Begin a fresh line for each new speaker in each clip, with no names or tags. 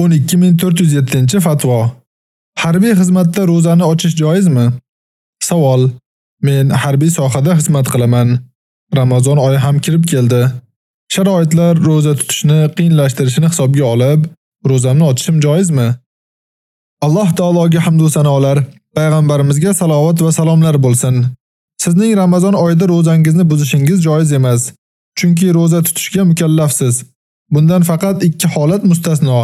12407-fatvo. Harbiy xizmatda ro'zani ochish joizmi? Savol. Men harbiy sohada xizmat qilaman. Ramazon oyi ham kirib keldi. Sharoitlar ro'za tutishni qiyinlashtirishini hisobga olib, ro'zamni ochishim joizmi? Alloh taologa hamd va sanolar, payg'ambarimizga salovat va salomlar bo'lsin. Sizning Ramazon oyida ro'zangizni buzishingiz joiz emas, chunki ro'za tutishga mukallafsiz. Bundan faqat ikki holat mustasno.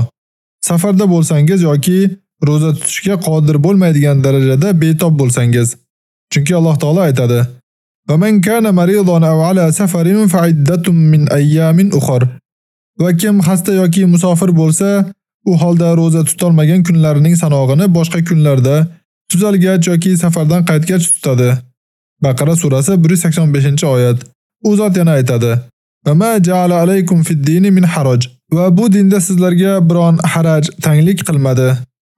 Safarda bo'lsangiz yoki ro'za tutishga qodir bo'lmaydigan darajada betob bo'lsangiz. Chunki Alloh taolo aytadi: "Va man kana maridan aw ala safarin fa'iddatun min ayyamin ukhra." Va kim xasta yoki musofir bo'lsa, u holda ro'za tutolmagan kunlarining sanog'ini boshqa kunlarda tuzalgach yoki safardan qaytgach tutadi. Baqara surasi 185-oyat. U zot yana aytadi: "Va ma ja'ala alaykum fid-dini min haraj." Va bu dinda sizlarga biron haraj tanglik qilmadi.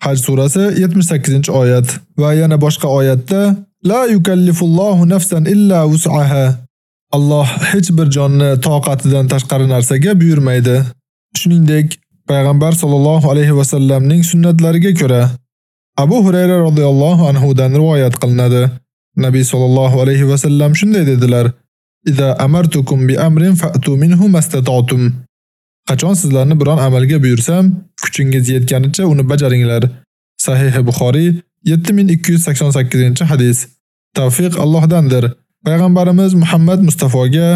Haj surasi 78-oyat. Va yana boshqa oyatda: "La yukallifullohu nafsan illa wus'aha." Alloh hech bir jonni toqatidan tashqari narsaga buyurmaydi. Shuningdek, payg'ambar sollallohu alayhi va sallamning sunnatlariga ko'ra Abu Hurayra radhiyallohu anhu dan rivoyat qilinadi. Nabiy sallallohu alayhi va sallam shunday dedilar: "Iza amartukum bi amrin fa'tu minhu mastata'tum." Qachon sizlarni biron amalga buyursam, kuchingiz yetganicha uni bajaringlar. Sahih Buxoriy 7288-hadis. Tavfiq Allohdandir. Payg'ambarimiz Muhammad Mustafoga,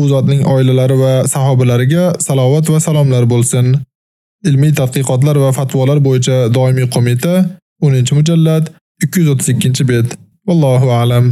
u zotning oilalari va sahobalariga salovat va salomlar bo'lsin. Ilmiy tadqiqotlar va fatvolar bo'yicha doimiy qo'mita 10-mujallad 232-bet. Vallohu a'lam.